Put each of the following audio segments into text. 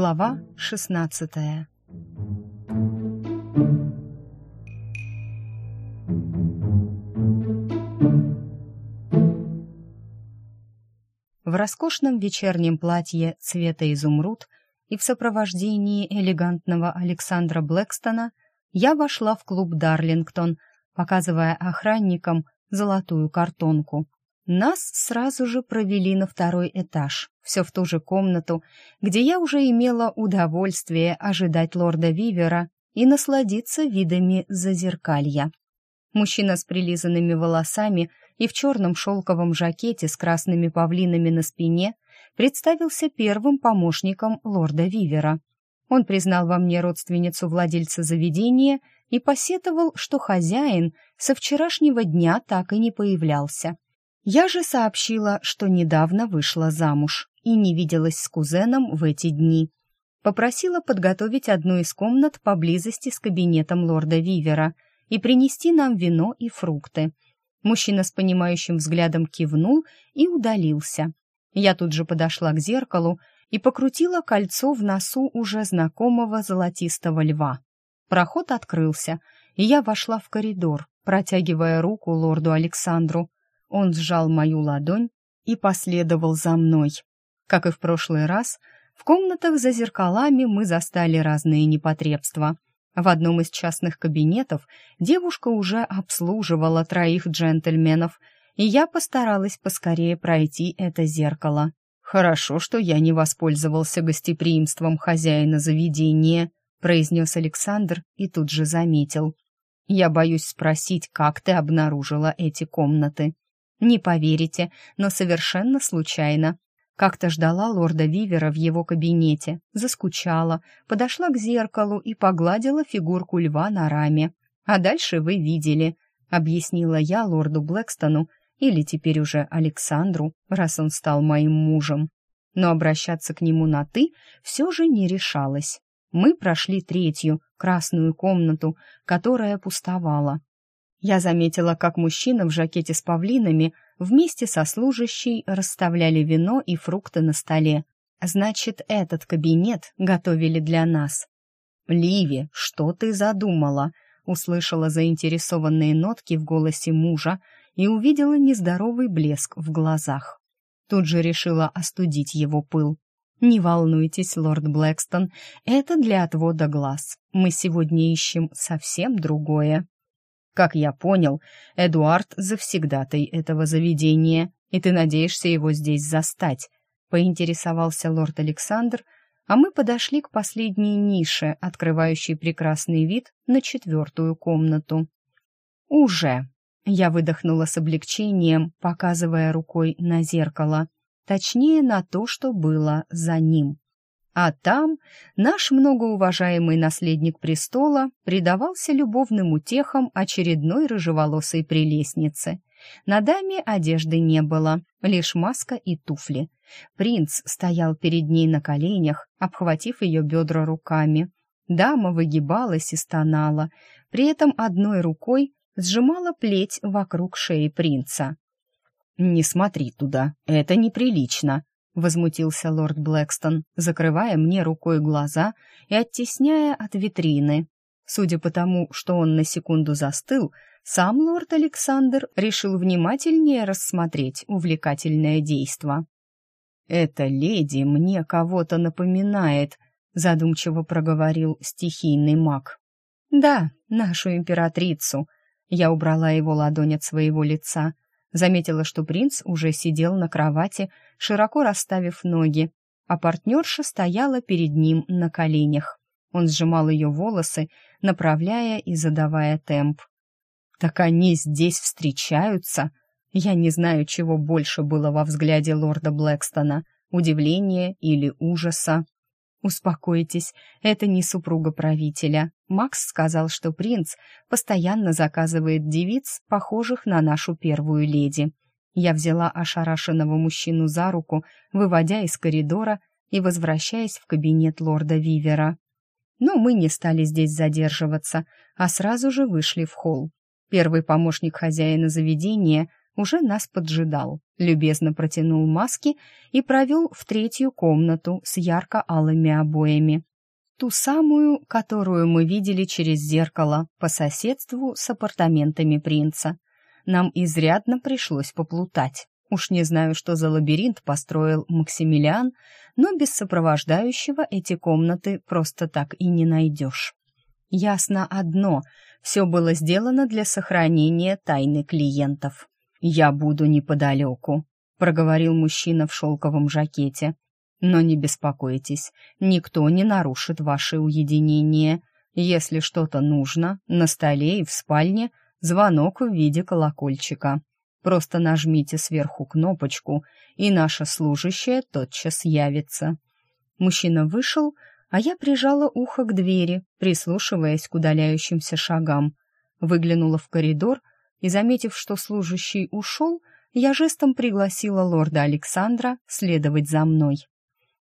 Глава шестнадцатая В роскошном вечернем платье цвета изумруд и в сопровождении элегантного Александра Блэкстона я вошла в клуб «Дарлингтон», показывая охранникам золотую картонку. Нас сразу же провели на второй этаж, все в ту же комнату, где я уже имела удовольствие ожидать лорда Вивера и насладиться видами зазеркалья. Мужчина с прилизанными волосами и в черном шелковом жакете с красными павлинами на спине представился первым помощником лорда Вивера. Он признал во мне родственницу владельца заведения и посетовал, что хозяин со вчерашнего дня так и не появлялся. Я же сообщила, что недавно вышла замуж и не виделась с кузеном в эти дни. Попросила подготовить одну из комнат поблизости с кабинетом лорда Вивера и принести нам вино и фрукты. Мужчина с понимающим взглядом кивнул и удалился. Я тут же подошла к зеркалу и покрутила кольцо в носу уже знакомого золотистого льва. Проход открылся, и я вошла в коридор, протягивая руку лорду Александру. Он сжал мою ладонь и последовал за мной. Как и в прошлый раз, в комнатах за зеркалами мы застали разные непотребства. В одном из частных кабинетов девушка уже обслуживала троих джентльменов, и я постаралась поскорее пройти это зеркало. «Хорошо, что я не воспользовался гостеприимством хозяина заведения», произнес Александр и тут же заметил. «Я боюсь спросить, как ты обнаружила эти комнаты?» Не поверите, но совершенно случайно. Как-то ждала лорда Вивера в его кабинете, заскучала, подошла к зеркалу и погладила фигурку льва на раме. А дальше вы видели, объяснила я лорду Блэкстону, или теперь уже Александру, раз он стал моим мужем. Но обращаться к нему на «ты» все же не решалась. Мы прошли третью, красную комнату, которая пустовала. Я заметила, как мужчина в жакете с павлинами вместе со служащей расставляли вино и фрукты на столе. Значит, этот кабинет готовили для нас. «Ливи, что ты задумала?» услышала заинтересованные нотки в голосе мужа и увидела нездоровый блеск в глазах. Тут же решила остудить его пыл. «Не волнуйтесь, лорд Блэкстон, это для отвода глаз. Мы сегодня ищем совсем другое». Как я понял, Эдуард завсегдатай этого заведения, и ты надеешься его здесь застать, поинтересовался лорд Александр, а мы подошли к последней нише, открывающей прекрасный вид на четвертую комнату. Уже. Я выдохнула с облегчением, показывая рукой на зеркало, точнее на то, что было за ним. А там наш многоуважаемый наследник престола предавался любовным утехам очередной рыжеволосой прелестницы. На даме одежды не было, лишь маска и туфли. Принц стоял перед ней на коленях, обхватив ее бедра руками. Дама выгибалась и стонала, при этом одной рукой сжимала плеть вокруг шеи принца. «Не смотри туда, это неприлично», — возмутился лорд Блэкстон, закрывая мне рукой глаза и оттесняя от витрины. Судя по тому, что он на секунду застыл, сам лорд Александр решил внимательнее рассмотреть увлекательное действо. «Эта леди мне кого-то напоминает», — задумчиво проговорил стихийный маг. «Да, нашу императрицу». Я убрала его ладонь от своего лица — Заметила, что принц уже сидел на кровати, широко расставив ноги, а партнерша стояла перед ним на коленях. Он сжимал ее волосы, направляя и задавая темп. «Так они здесь встречаются?» Я не знаю, чего больше было во взгляде лорда Блэкстона — удивления или ужаса. «Успокойтесь, это не супруга правителя. Макс сказал, что принц постоянно заказывает девиц, похожих на нашу первую леди. Я взяла ошарашенного мужчину за руку, выводя из коридора и возвращаясь в кабинет лорда Вивера. Но мы не стали здесь задерживаться, а сразу же вышли в холл. Первый помощник хозяина заведения уже нас поджидал, любезно протянул маски и провел в третью комнату с ярко-алыми обоями. Ту самую, которую мы видели через зеркало по соседству с апартаментами принца. Нам изрядно пришлось поплутать. Уж не знаю, что за лабиринт построил Максимилиан, но без сопровождающего эти комнаты просто так и не найдешь. Ясно одно — все было сделано для сохранения тайны клиентов. «Я буду неподалеку», — проговорил мужчина в шелковом жакете. «Но не беспокойтесь, никто не нарушит ваше уединение. Если что-то нужно, на столе и в спальне звонок в виде колокольчика. Просто нажмите сверху кнопочку, и наша служащая тотчас явится». Мужчина вышел, а я прижала ухо к двери, прислушиваясь к удаляющимся шагам. Выглянула в коридор и, заметив, что служащий ушел, я жестом пригласила лорда Александра следовать за мной.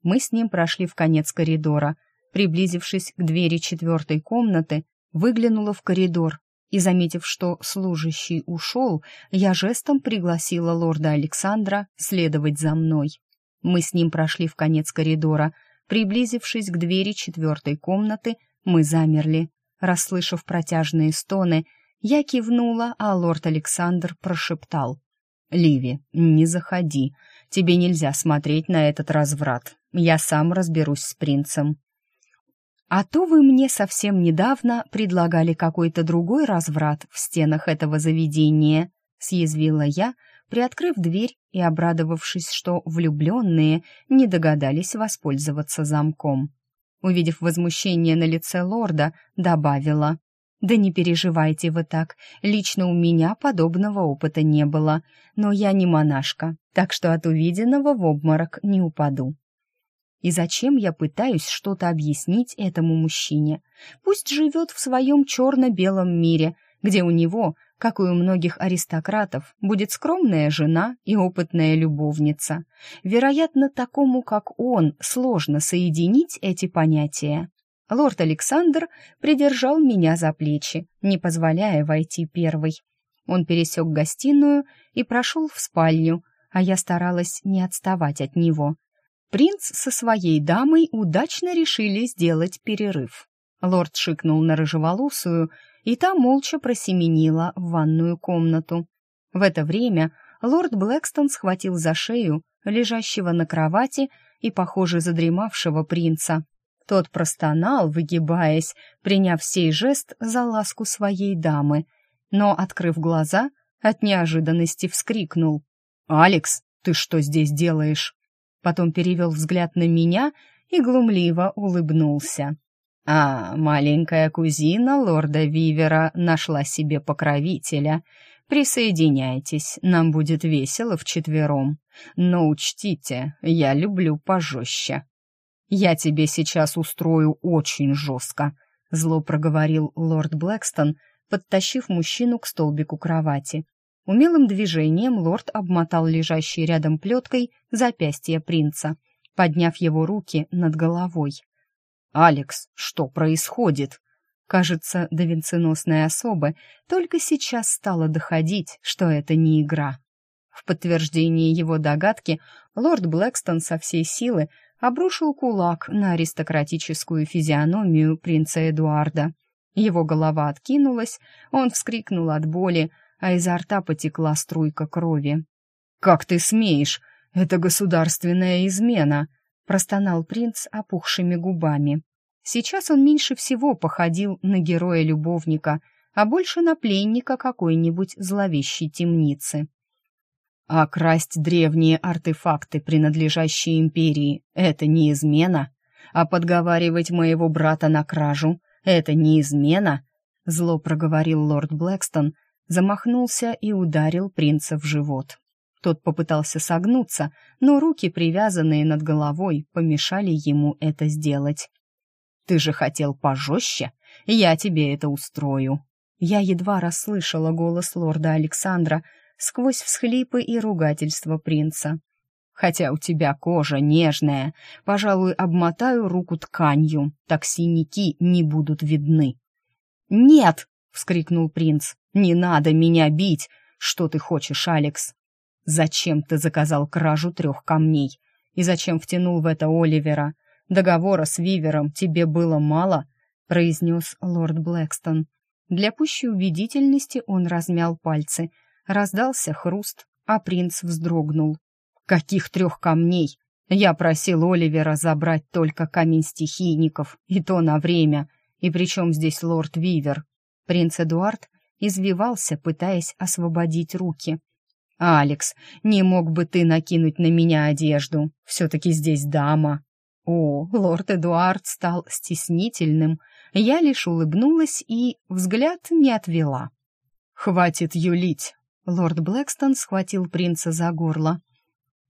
Мы с ним прошли в конец коридора. Приблизившись к двери четвертой комнаты, выглянула в коридор и, заметив, что служащий ушел, я жестом пригласила лорда Александра следовать за мной. Мы с ним прошли в конец коридора — Приблизившись к двери четвертой комнаты, мы замерли. Расслышав протяжные стоны, я кивнула, а лорд Александр прошептал. «Ливи, не заходи. Тебе нельзя смотреть на этот разврат. Я сам разберусь с принцем». «А то вы мне совсем недавно предлагали какой-то другой разврат в стенах этого заведения», — съязвила я, приоткрыв дверь и обрадовавшись, что влюбленные не догадались воспользоваться замком. Увидев возмущение на лице лорда, добавила, «Да не переживайте вы так, лично у меня подобного опыта не было, но я не монашка, так что от увиденного в обморок не упаду». И зачем я пытаюсь что-то объяснить этому мужчине? Пусть живет в своем черно-белом мире, где у него как и у многих аристократов, будет скромная жена и опытная любовница. Вероятно, такому, как он, сложно соединить эти понятия. Лорд Александр придержал меня за плечи, не позволяя войти первой. Он пересек гостиную и прошел в спальню, а я старалась не отставать от него. Принц со своей дамой удачно решили сделать перерыв. Лорд шикнул на рыжеволосую, и та молча просеменила в ванную комнату. В это время лорд Блэкстон схватил за шею лежащего на кровати и, похоже, задремавшего принца. Тот простонал, выгибаясь, приняв сей жест за ласку своей дамы, но, открыв глаза, от неожиданности вскрикнул. «Алекс, ты что здесь делаешь?» Потом перевел взгляд на меня и глумливо улыбнулся. А маленькая кузина лорда Вивера нашла себе покровителя. Присоединяйтесь, нам будет весело вчетвером. Но учтите, я люблю пожестче. Я тебе сейчас устрою очень жестко, зло проговорил лорд Блэкстон, подтащив мужчину к столбику кровати. Умелым движением лорд обмотал лежащий рядом плеткой запястье принца, подняв его руки над головой. «Алекс, что происходит?» Кажется, до венценосной особы только сейчас стало доходить, что это не игра. В подтверждение его догадки лорд Блэкстон со всей силы обрушил кулак на аристократическую физиономию принца Эдуарда. Его голова откинулась, он вскрикнул от боли, а изо рта потекла струйка крови. «Как ты смеешь? Это государственная измена!» простонал принц опухшими губами. Сейчас он меньше всего походил на героя-любовника, а больше на пленника какой-нибудь зловещей темницы. А красть древние артефакты, принадлежащие империи, это не измена, а подговаривать моего брата на кражу — это не измена, зло проговорил лорд Блэкстон, замахнулся и ударил принца в живот. Тот попытался согнуться, но руки, привязанные над головой, помешали ему это сделать. «Ты же хотел пожестче? Я тебе это устрою». Я едва расслышала голос лорда Александра сквозь всхлипы и ругательства принца. «Хотя у тебя кожа нежная, пожалуй, обмотаю руку тканью, так синяки не будут видны». «Нет!» — вскрикнул принц. «Не надо меня бить! Что ты хочешь, Алекс? Зачем ты заказал кражу трех камней? И зачем втянул в это Оливера? Договора с Вивером тебе было мало?» — произнес лорд Блэкстон. Для пущей убедительности он размял пальцы. Раздался хруст, а принц вздрогнул. «Каких трех камней? Я просил Оливера забрать только камень стихийников, и то на время. И причем здесь лорд Вивер?» Принц Эдуард извивался, пытаясь освободить руки. «Алекс, не мог бы ты накинуть на меня одежду? Все-таки здесь дама». О, лорд Эдуард стал стеснительным. Я лишь улыбнулась и взгляд не отвела. «Хватит юлить!» Лорд Блэкстон схватил принца за горло.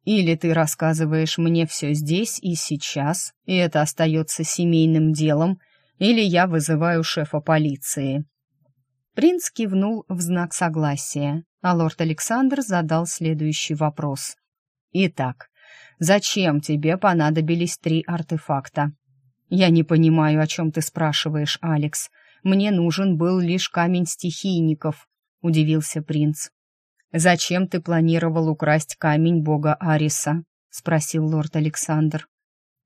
«Или ты рассказываешь мне все здесь и сейчас, и это остается семейным делом, или я вызываю шефа полиции». Принц кивнул в знак согласия, а лорд Александр задал следующий вопрос. «Итак, зачем тебе понадобились три артефакта?» «Я не понимаю, о чем ты спрашиваешь, Алекс. Мне нужен был лишь камень стихийников», — удивился принц. «Зачем ты планировал украсть камень бога Ариса?» — спросил лорд Александр.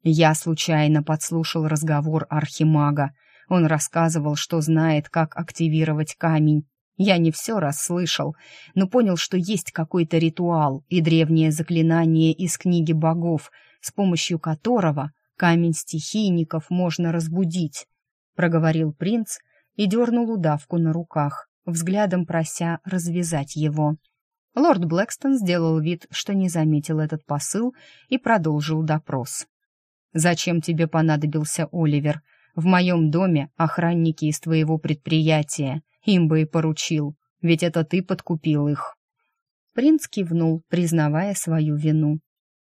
Я случайно подслушал разговор архимага. Он рассказывал, что знает, как активировать камень. Я не все расслышал, но понял, что есть какой-то ритуал и древнее заклинание из книги богов, с помощью которого камень стихийников можно разбудить, проговорил принц и дернул удавку на руках, взглядом прося развязать его. Лорд Блэкстон сделал вид, что не заметил этот посыл и продолжил допрос. «Зачем тебе понадобился Оливер? В моем доме охранники из твоего предприятия. Им бы и поручил, ведь это ты подкупил их». Принц кивнул, признавая свою вину.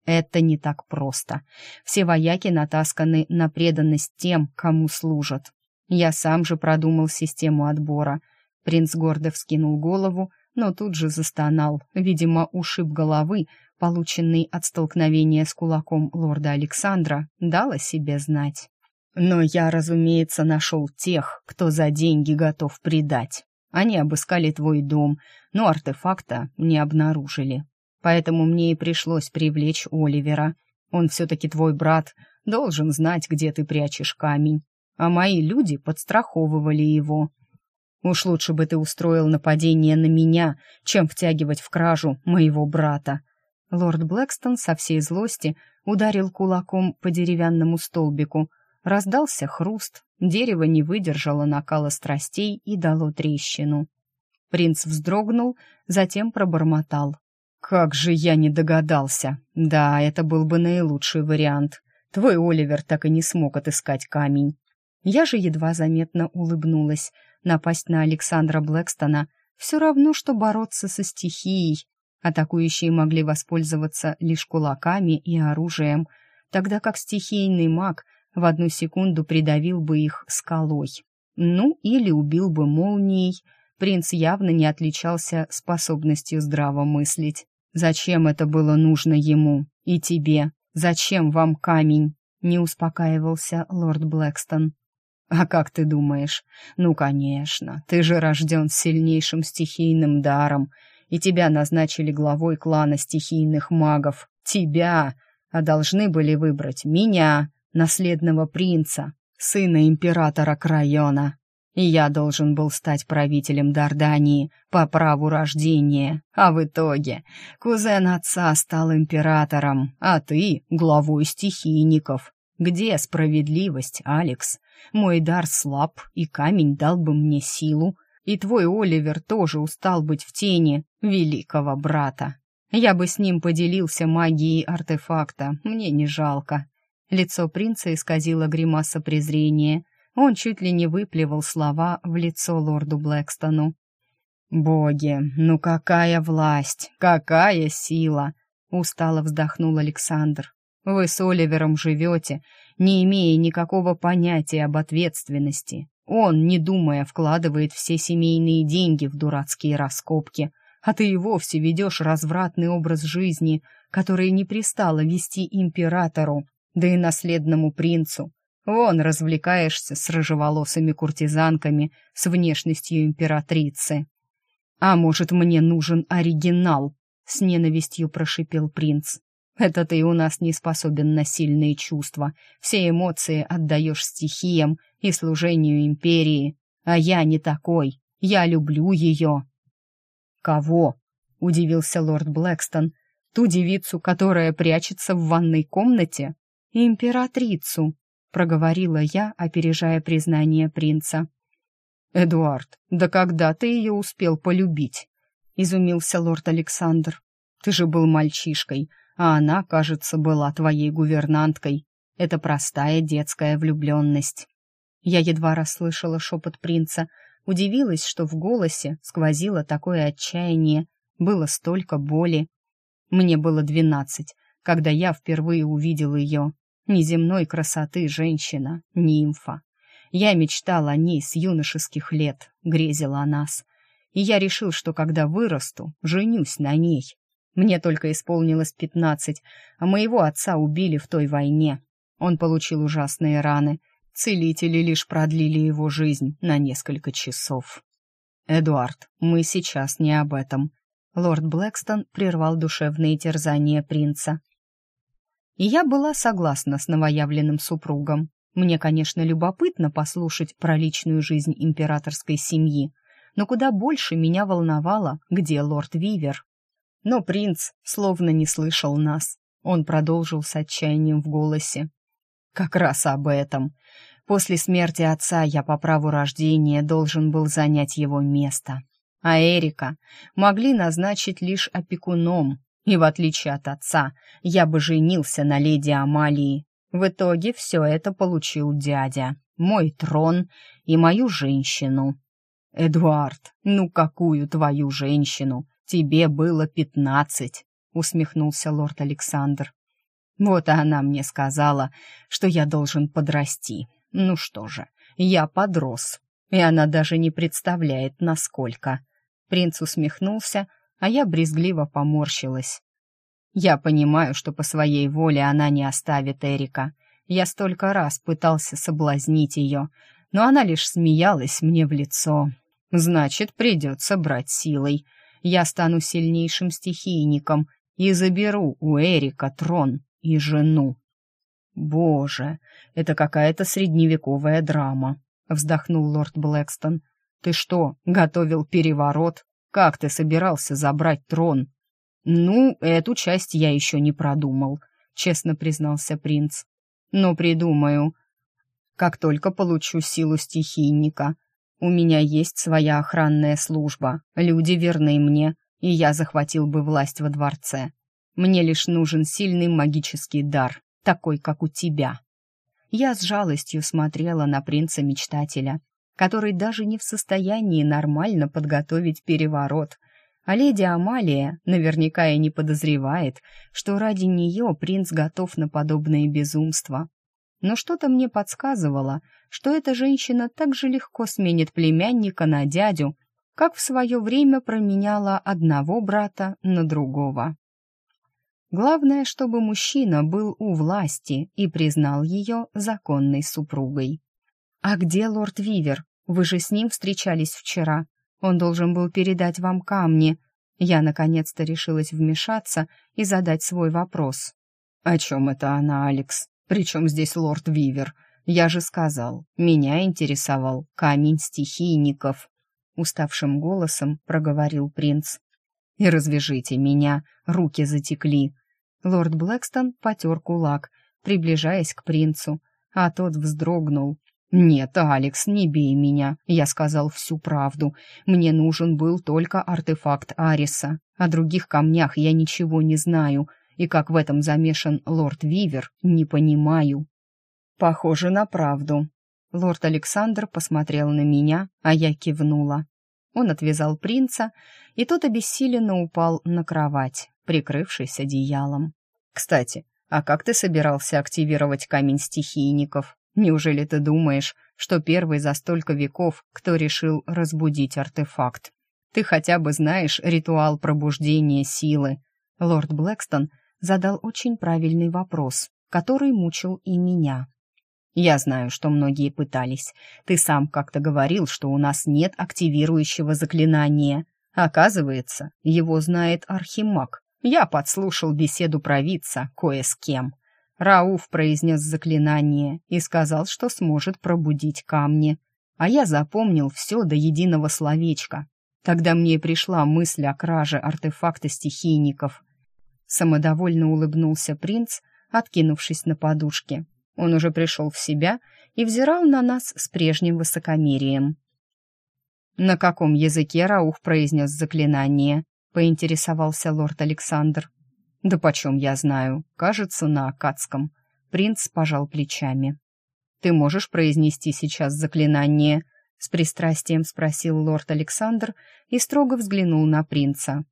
«Это не так просто. Все вояки натасканы на преданность тем, кому служат. Я сам же продумал систему отбора». Принц гордо вскинул голову, но тут же застонал, видимо, ушиб головы, полученный от столкновения с кулаком лорда Александра, дал о себе знать. Но я, разумеется, нашел тех, кто за деньги готов предать. Они обыскали твой дом, но артефакта не обнаружили. Поэтому мне и пришлось привлечь Оливера. Он все-таки твой брат, должен знать, где ты прячешь камень. А мои люди подстраховывали его. Уж лучше бы ты устроил нападение на меня, чем втягивать в кражу моего брата. Лорд Блэкстон со всей злости ударил кулаком по деревянному столбику. Раздался хруст, дерево не выдержало накала страстей и дало трещину. Принц вздрогнул, затем пробормотал. «Как же я не догадался! Да, это был бы наилучший вариант. Твой Оливер так и не смог отыскать камень». Я же едва заметно улыбнулась. Напасть на Александра Блэкстона все равно, что бороться со стихией. Атакующие могли воспользоваться лишь кулаками и оружием, тогда как стихийный маг в одну секунду придавил бы их скалой. Ну, или убил бы молнией. Принц явно не отличался способностью здраво мыслить. «Зачем это было нужно ему? И тебе? Зачем вам камень?» Не успокаивался лорд Блэкстон. «А как ты думаешь? Ну, конечно, ты же рожден с сильнейшим стихийным даром, и тебя назначили главой клана стихийных магов. Тебя! А должны были выбрать меня, наследного принца, сына императора Крайона. И я должен был стать правителем Дардании по праву рождения. А в итоге кузен отца стал императором, а ты — главой стихийников. Где справедливость, Алекс? Мой дар слаб, и камень дал бы мне силу. И твой Оливер тоже устал быть в тени великого брата. Я бы с ним поделился магией артефакта, мне не жалко. Лицо принца исказило гримаса презрения. Он чуть ли не выплевал слова в лицо лорду Блэкстону. «Боги, ну какая власть, какая сила!» — устало вздохнул Александр. Вы с Оливером живете, не имея никакого понятия об ответственности. Он, не думая, вкладывает все семейные деньги в дурацкие раскопки, а ты и вовсе ведешь развратный образ жизни, который не пристало вести императору, да и наследному принцу. Вон развлекаешься с рыжеволосыми куртизанками с внешностью императрицы. А может, мне нужен оригинал? С ненавистью прошипел принц. Это ты у нас не способен на сильные чувства. Все эмоции отдаешь стихиям и служению империи. А я не такой. Я люблю ее. Кого? Удивился лорд Блэкстон. Ту девицу, которая прячется в ванной комнате? Императрицу, проговорила я, опережая признание принца. «Эдуард, да когда ты ее успел полюбить?» — изумился лорд Александр. «Ты же был мальчишкой, а она, кажется, была твоей гувернанткой. Это простая детская влюбленность». Я едва расслышала шепот принца, удивилась, что в голосе сквозило такое отчаяние, было столько боли. Мне было двенадцать, когда я впервые увидел ее. Неземной красоты женщина, нимфа. Я мечтал о ней с юношеских лет, грезил о нас. И я решил, что когда вырасту, женюсь на ней. Мне только исполнилось пятнадцать, а моего отца убили в той войне. Он получил ужасные раны. Целители лишь продлили его жизнь на несколько часов. «Эдуард, мы сейчас не об этом». Лорд Блэкстон прервал душевные терзания принца. И я была согласна с новоявленным супругом. Мне, конечно, любопытно послушать про личную жизнь императорской семьи, но куда больше меня волновало, где лорд Вивер. Но принц словно не слышал нас. Он продолжил с отчаянием в голосе. «Как раз об этом. После смерти отца я по праву рождения должен был занять его место. А Эрика могли назначить лишь опекуном, и в отличие от отца, я бы женился на леди Амалии. В итоге все это получил дядя, мой трон и мою женщину. «Эдуард, ну какую твою женщину? Тебе было пятнадцать», — усмехнулся лорд Александр. «Вот она мне сказала, что я должен подрасти. Ну что же, я подрос, и она даже не представляет, насколько». Принц усмехнулся, а я брезгливо поморщилась. «Я понимаю, что по своей воле она не оставит Эрика. Я столько раз пытался соблазнить ее, но она лишь смеялась мне в лицо. Значит, придется брать силой я стану сильнейшим стихийником и заберу у Эрика трон и жену. Боже, это какая-то средневековая драма, вздохнул лорд Блэкстон. Ты что, готовил переворот? Как ты собирался забрать трон? Ну, эту часть я еще не продумал, честно признался принц. Но придумаю. Как только получу силу стихийника, у меня есть своя охранная служба, люди верны мне, и я захватил бы власть во дворце. Мне лишь нужен сильный магический дар, такой, как у тебя». Я с жалостью смотрела на принца-мечтателя, который даже не в состоянии нормально подготовить переворот, а леди Амалия наверняка и не подозревает, что ради нее принц готов на подобные безумства но что-то мне подсказывало, что эта женщина так же легко сменит племянника на дядю, как в свое время променяла одного брата на другого. Главное, чтобы мужчина был у власти и признал ее законной супругой. «А где лорд Вивер? Вы же с ним встречались вчера. Он должен был передать вам камни». Я наконец-то решилась вмешаться и задать свой вопрос. «О чем это она, Алекс?» Причем здесь лорд Вивер? Я же сказал, меня интересовал камень стихийников. Уставшим голосом проговорил принц. И развяжите меня, руки затекли. Лорд Блэкстон потер кулак, приближаясь к принцу, а тот вздрогнул. «Нет, Алекс, не бей меня. Я сказал всю правду. Мне нужен был только артефакт Ариса. О других камнях я ничего не знаю и как в этом замешан лорд Вивер, не понимаю. Похоже на правду. Лорд Александр посмотрел на меня, а я кивнула. Он отвязал принца, и тот обессиленно упал на кровать, прикрывшись одеялом. «Кстати, а как ты собирался активировать камень стихийников? Неужели ты думаешь, что первый за столько веков, кто решил разбудить артефакт? Ты хотя бы знаешь ритуал пробуждения силы?» Лорд Блэкстон задал очень правильный вопрос, который мучил и меня. «Я знаю, что многие пытались. Ты сам как-то говорил, что у нас нет активирующего заклинания. Оказывается, его знает архимаг. Я подслушал беседу провидца кое с кем. Рауф произнес заклинание и сказал, что сможет пробудить камни. А я запомнил все до единого словечка. Тогда мне пришла мысль о краже артефакта стихийников. Самодовольно улыбнулся принц, откинувшись на подушке. Он уже пришел в себя и взирал на нас с прежним высокомерием. «На каком языке Раух произнес заклинание?» — поинтересовался лорд Александр. «Да почем я знаю? Кажется, на акадском». Принц пожал плечами. «Ты можешь произнести сейчас заклинание?» С пристрастием спросил лорд Александр и строго взглянул на принца.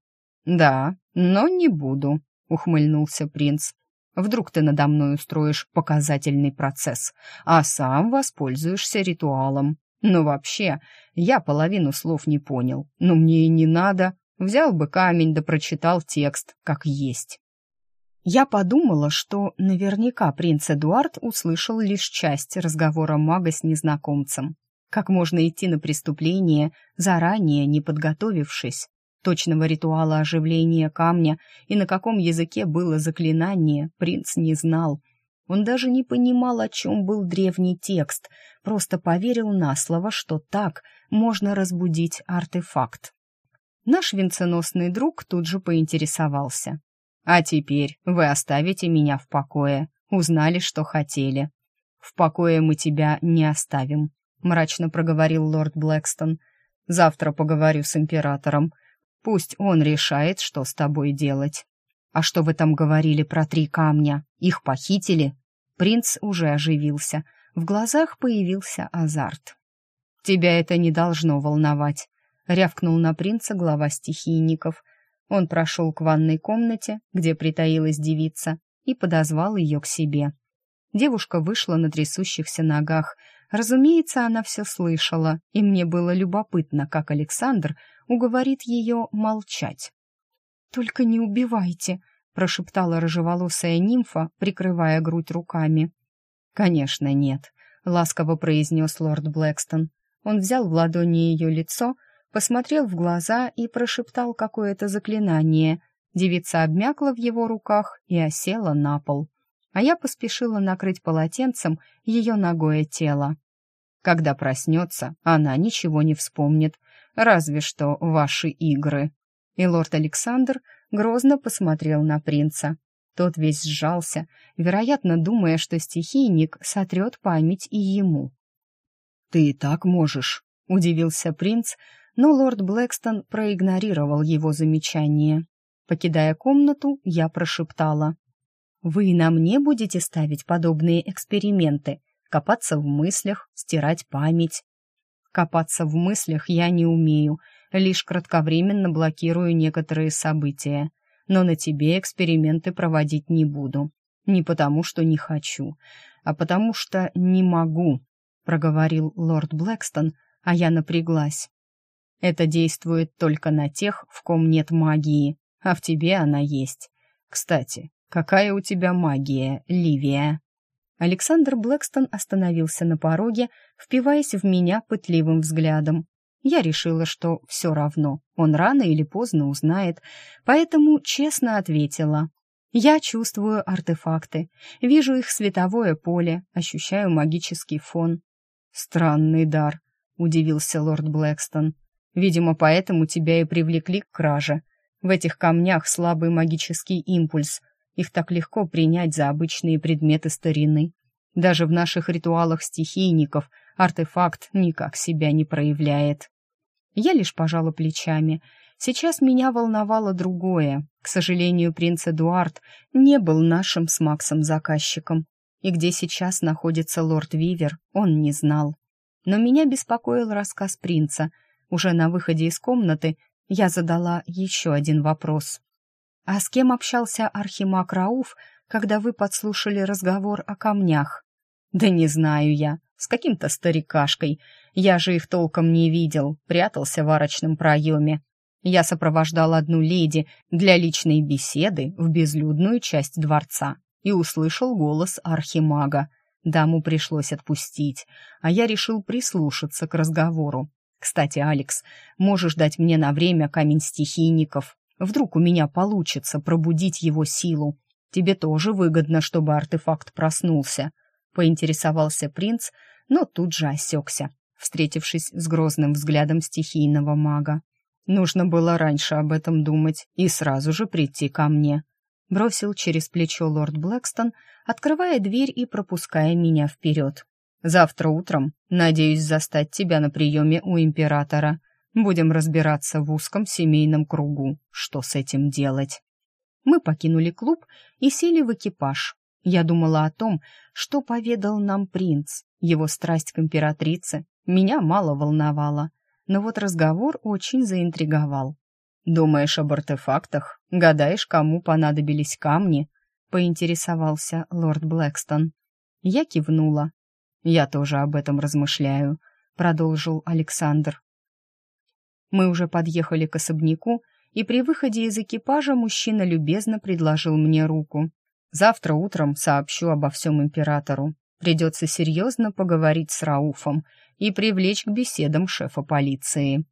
«Да, но не буду», — ухмыльнулся принц. «Вдруг ты надо мной устроишь показательный процесс, а сам воспользуешься ритуалом. Но вообще, я половину слов не понял, но мне и не надо. Взял бы камень да прочитал текст, как есть. Я подумала, что наверняка принц Эдуард услышал лишь часть разговора мага с незнакомцем. Как можно идти на преступление, заранее не подготовившись? Точного ритуала оживления камня и на каком языке было заклинание, принц не знал. Он даже не понимал, о чем был древний текст, просто поверил на слово, что так можно разбудить артефакт. Наш венценосный друг тут же поинтересовался. «А теперь вы оставите меня в покое. Узнали, что хотели». «В покое мы тебя не оставим», — мрачно проговорил лорд Блэкстон. «Завтра поговорю с императором. Пусть он решает, что с тобой делать». «А что вы там говорили про три камня? Их похитили?» Принц уже оживился. В глазах появился азарт. «Тебя это не должно волновать рявкнул на принца глава стихийников. Он прошел к ванной комнате, где притаилась девица, и подозвал ее к себе. Девушка вышла на трясущихся ногах. Разумеется, она все слышала, и мне было любопытно, как Александр уговорит ее молчать. «Только не убивайте», — прошептала рыжеволосая нимфа, прикрывая грудь руками. «Конечно, нет», — ласково произнес лорд Блэкстон. Он взял в ладони ее лицо посмотрел в глаза и прошептал какое-то заклинание. Девица обмякла в его руках и осела на пол. А я поспешила накрыть полотенцем ее ногое тело. Когда проснется, она ничего не вспомнит, разве что ваши игры. И лорд Александр грозно посмотрел на принца. Тот весь сжался, вероятно, думая, что стихийник сотрет память и ему. «Ты и так можешь», — удивился принц, но лорд Блэкстон проигнорировал его замечание. Покидая комнату, я прошептала. «Вы на мне будете ставить подобные эксперименты? Копаться в мыслях, стирать память?» «Копаться в мыслях я не умею, лишь кратковременно блокирую некоторые события. Но на тебе эксперименты проводить не буду. Не потому, что не хочу, а потому что не могу», — проговорил лорд Блэкстон, а я напряглась. Это действует только на тех, в ком нет магии, а в тебе она есть. Кстати, какая у тебя магия, Ливия?» Александр Блэкстон остановился на пороге, впиваясь в меня пытливым взглядом. Я решила, что все равно, он рано или поздно узнает, поэтому честно ответила. Я чувствую артефакты, вижу их световое поле, ощущаю магический фон. «Странный дар», — удивился лорд Блэкстон. Видимо, поэтому тебя и привлекли к краже. В этих камнях слабый магический импульс. Их так легко принять за обычные предметы старины. Даже в наших ритуалах стихийников артефакт никак себя не проявляет. Я лишь пожала плечами. Сейчас меня волновало другое. К сожалению, принц Эдуард не был нашим с Максом заказчиком. И где сейчас находится лорд Вивер, он не знал. Но меня беспокоил рассказ принца — уже на выходе из комнаты я задала еще один вопрос. «А с кем общался Архимаг Рауф, когда вы подслушали разговор о камнях?» «Да не знаю я. С каким-то старикашкой. Я же их толком не видел, прятался в арочном проеме. Я сопровождал одну леди для личной беседы в безлюдную часть дворца и услышал голос архимага. Даму пришлось отпустить, а я решил прислушаться к разговору. Кстати, Алекс, можешь дать мне на время камень стихийников. Вдруг у меня получится пробудить его силу. Тебе тоже выгодно, чтобы артефакт проснулся», — поинтересовался принц, но тут же осекся, встретившись с грозным взглядом стихийного мага. «Нужно было раньше об этом думать и сразу же прийти ко мне», — бросил через плечо лорд Блэкстон, открывая дверь и пропуская меня вперед. «Завтра утром надеюсь застать тебя на приеме у императора. Будем разбираться в узком семейном кругу, что с этим делать». Мы покинули клуб и сели в экипаж. Я думала о том, что поведал нам принц. Его страсть к императрице меня мало волновала, но вот разговор очень заинтриговал. «Думаешь об артефактах? Гадаешь, кому понадобились камни?» — поинтересовался лорд Блэкстон. Я кивнула. «Я тоже об этом размышляю», — продолжил Александр. Мы уже подъехали к особняку, и при выходе из экипажа мужчина любезно предложил мне руку. «Завтра утром сообщу обо всем императору. Придется серьезно поговорить с Рауфом и привлечь к беседам шефа полиции».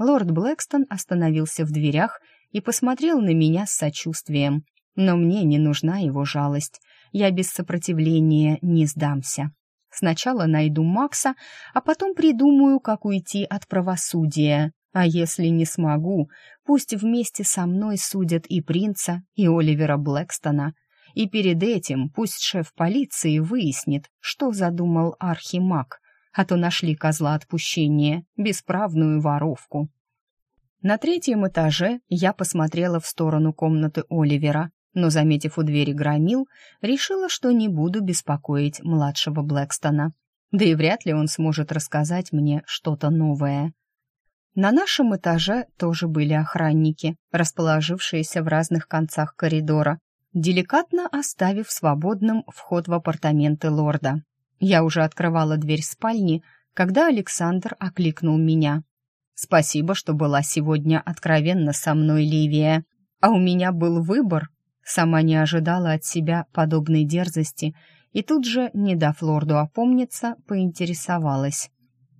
Лорд Блэкстон остановился в дверях и посмотрел на меня с сочувствием. Но мне не нужна его жалость. Я без сопротивления не сдамся. Сначала найду Макса, а потом придумаю, как уйти от правосудия. А если не смогу, пусть вместе со мной судят и принца, и Оливера Блэкстона. И перед этим пусть шеф полиции выяснит, что задумал архимаг, а то нашли козла отпущения, бесправную воровку. На третьем этаже я посмотрела в сторону комнаты Оливера, но, заметив у двери громил, решила, что не буду беспокоить младшего Блэкстона. Да и вряд ли он сможет рассказать мне что-то новое. На нашем этаже тоже были охранники, расположившиеся в разных концах коридора, деликатно оставив свободным вход в апартаменты лорда. Я уже открывала дверь спальни, когда Александр окликнул меня. «Спасибо, что была сегодня откровенна со мной, Ливия. А у меня был выбор». Сама не ожидала от себя подобной дерзости и тут же, не дав лорду опомниться, поинтересовалась.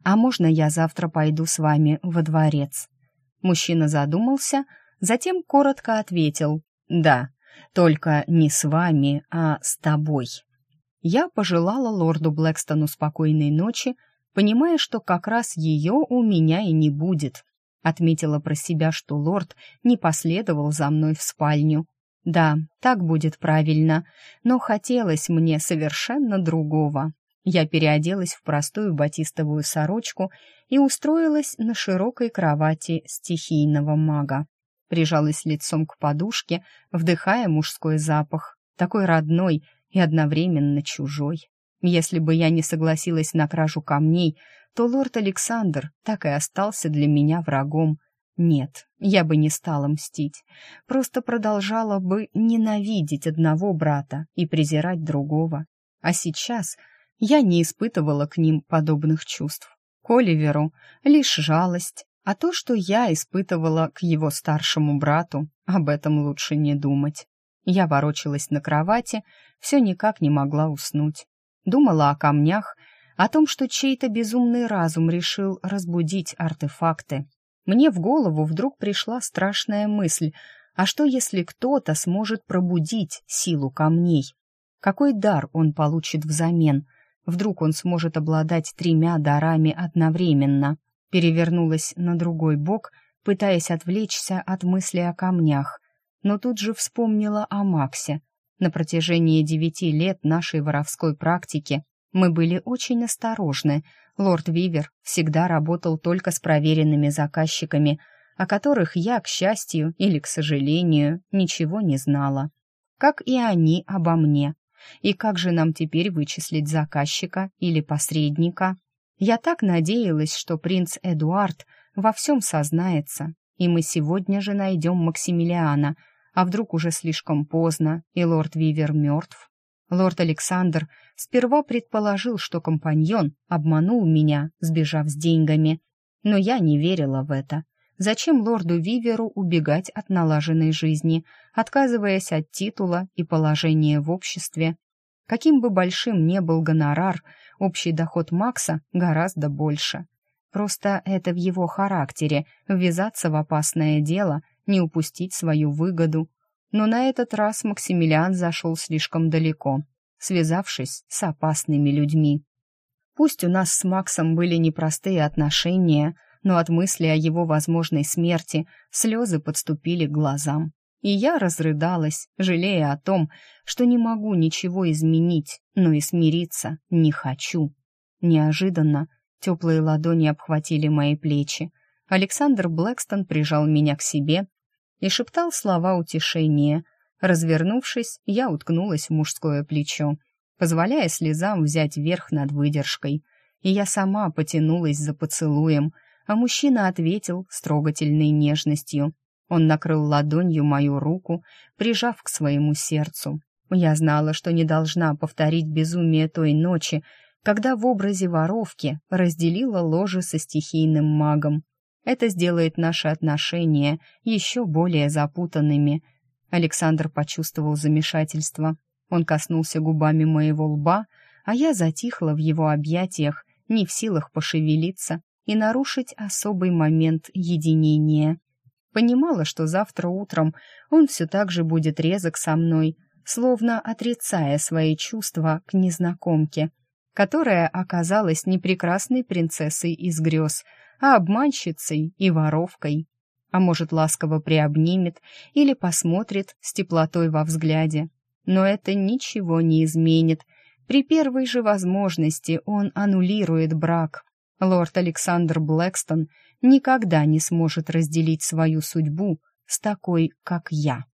«А можно я завтра пойду с вами во дворец?» Мужчина задумался, затем коротко ответил «Да, только не с вами, а с тобой». Я пожелала лорду Блэкстону спокойной ночи, понимая, что как раз ее у меня и не будет. Отметила про себя, что лорд не последовал за мной в спальню. Да, так будет правильно, но хотелось мне совершенно другого. Я переоделась в простую батистовую сорочку и устроилась на широкой кровати стихийного мага. Прижалась лицом к подушке, вдыхая мужской запах, такой родной и одновременно чужой. Если бы я не согласилась на кражу камней, то лорд Александр так и остался для меня врагом. Нет, я бы не стала мстить, просто продолжала бы ненавидеть одного брата и презирать другого. А сейчас я не испытывала к ним подобных чувств. К Оливеру лишь жалость, а то, что я испытывала к его старшему брату, об этом лучше не думать. Я ворочалась на кровати, все никак не могла уснуть. Думала о камнях, о том, что чей-то безумный разум решил разбудить артефакты. Мне в голову вдруг пришла страшная мысль, а что если кто-то сможет пробудить силу камней? Какой дар он получит взамен? Вдруг он сможет обладать тремя дарами одновременно. Перевернулась на другой бок, пытаясь отвлечься от мысли о камнях, но тут же вспомнила о Максе. На протяжении девяти лет нашей воровской практики мы были очень осторожны. Лорд Вивер всегда работал только с проверенными заказчиками, о которых я, к счастью или к сожалению, ничего не знала. Как и они обо мне. И как же нам теперь вычислить заказчика или посредника? Я так надеялась, что принц Эдуард во всем сознается, и мы сегодня же найдем Максимилиана, а вдруг уже слишком поздно, и лорд Вивер мертв? Лорд Александр сперва предположил, что компаньон обманул меня, сбежав с деньгами, но я не верила в это. Зачем лорду Виверу убегать от налаженной жизни, отказываясь от титула и положения в обществе? Каким бы большим ни был гонорар, общий доход Макса гораздо больше. Просто это в его характере — ввязаться в опасное дело, не упустить свою выгоду. Но на этот раз Максимилиан зашел слишком далеко, связавшись с опасными людьми. Пусть у нас с Максом были непростые отношения, но от мысли о его возможной смерти слезы подступили к глазам. И я разрыдалась, жалея о том, что не могу ничего изменить, но и смириться не хочу. Неожиданно Теплые ладони обхватили мои плечи. Александр Блэкстон прижал меня к себе и шептал слова утешения. Развернувшись, я уткнулась в мужское плечо, позволяя слезам взять верх над выдержкой. И я сама потянулась за поцелуем, а мужчина ответил с трогательной нежностью. Он накрыл ладонью мою руку, прижав к своему сердцу. Я знала, что не должна повторить безумие той ночи, когда в образе воровки разделила ложе со стихийным магом. Это сделает наши отношения еще более запутанными. Александр почувствовал замешательство. Он коснулся губами моего лба, а я затихла в его объятиях, не в силах пошевелиться и нарушить особый момент единения. Понимала, что завтра утром он все так же будет резок со мной, словно отрицая свои чувства к незнакомке — которая оказалась не прекрасной принцессой из грез, а обманщицей и воровкой. А может, ласково приобнимет или посмотрит с теплотой во взгляде. Но это ничего не изменит. При первой же возможности он аннулирует брак. Лорд Александр Блэкстон никогда не сможет разделить свою судьбу с такой, как я.